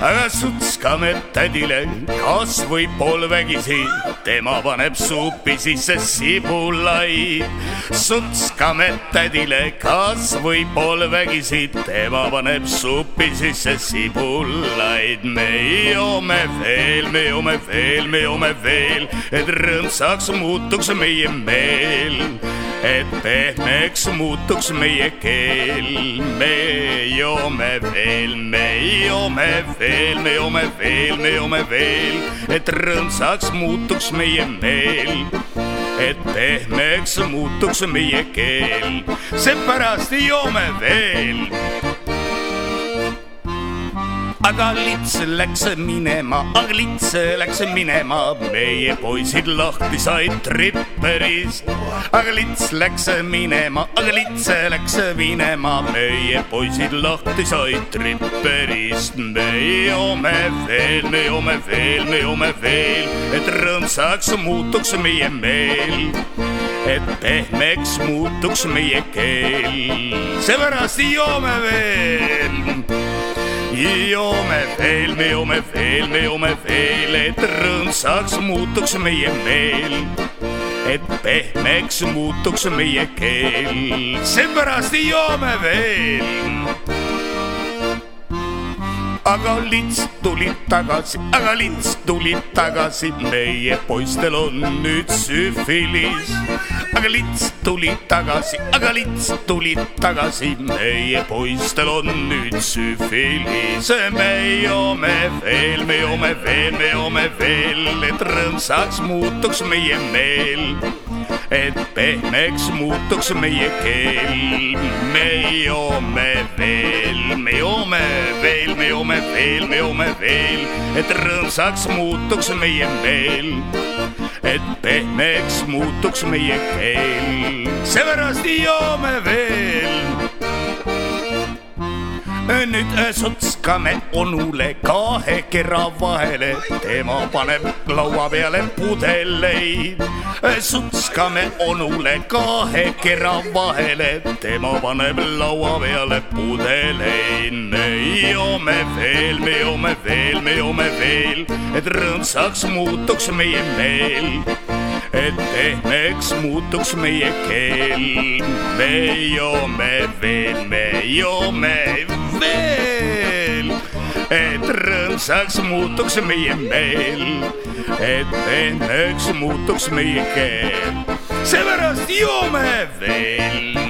aga sutskame tädile kas või poolvägisi, tema paneb supi sisse sibulaid. sutskame tädile kas või poolvägisi, tema paneb supi sisse sibulaid. me joome veel, me joome veel, me joome veel, et rõõmsaks muutuks meie meel et pehmeks muutuks meie keel. me joome veel, me joome veel, me joome veel, me joome veel, et rõõmsaks muutuks meie meel. Et pehmeks muutuks meie keel, seepärast joome veel aga lits läks minema, aga lits läks minema, meie poisid lahti said tripperist. aga lits läks minema, aga lits läks minema, meie poisid lahti said tripperist. me joome veel, me joome veel, me joome veel, et rõõmsaks muutuks meie meel. Et pehmeks muutuks meie keel, seepärast joome veel joome veel, me joome veel, me joome veel, et rõõmsaks muutuks meie meel. et pehmeks muutuks meie keel, seepärast joome veel aga lits tuli tagasi, aga lits tuli tagasi, meie poistel on nüüd süfilis. aga lits tuli tagasi, aga lits tuli tagasi, meie poistel on nüüd süfilis. me joome veel, me joome veel, me joome veel, et rõõmsaks muutuks meie meel et pehmeks muutuks meie keel. me joome veel, me joome veel, me joome veel, me joome veel, et rõõmsaks muutuks meie meel. et pehmeks muutuks meie keel, seepärast joome veel nüüd sotskame onule kahe kera vahele, tema paneb laua peale pudeleid. sutskame onule kahe kera vahele, tema paneb laua peale pudeleid. me joome veel, me joome veel, me joome veel, et rõõmsaks muutuks meie meel et pehmeks muutuks meie keel. me joome veel, me joome veel, et rõõmsaks muutuks meie meel, et pehmeks muutuks meie keel. seepärast joome veel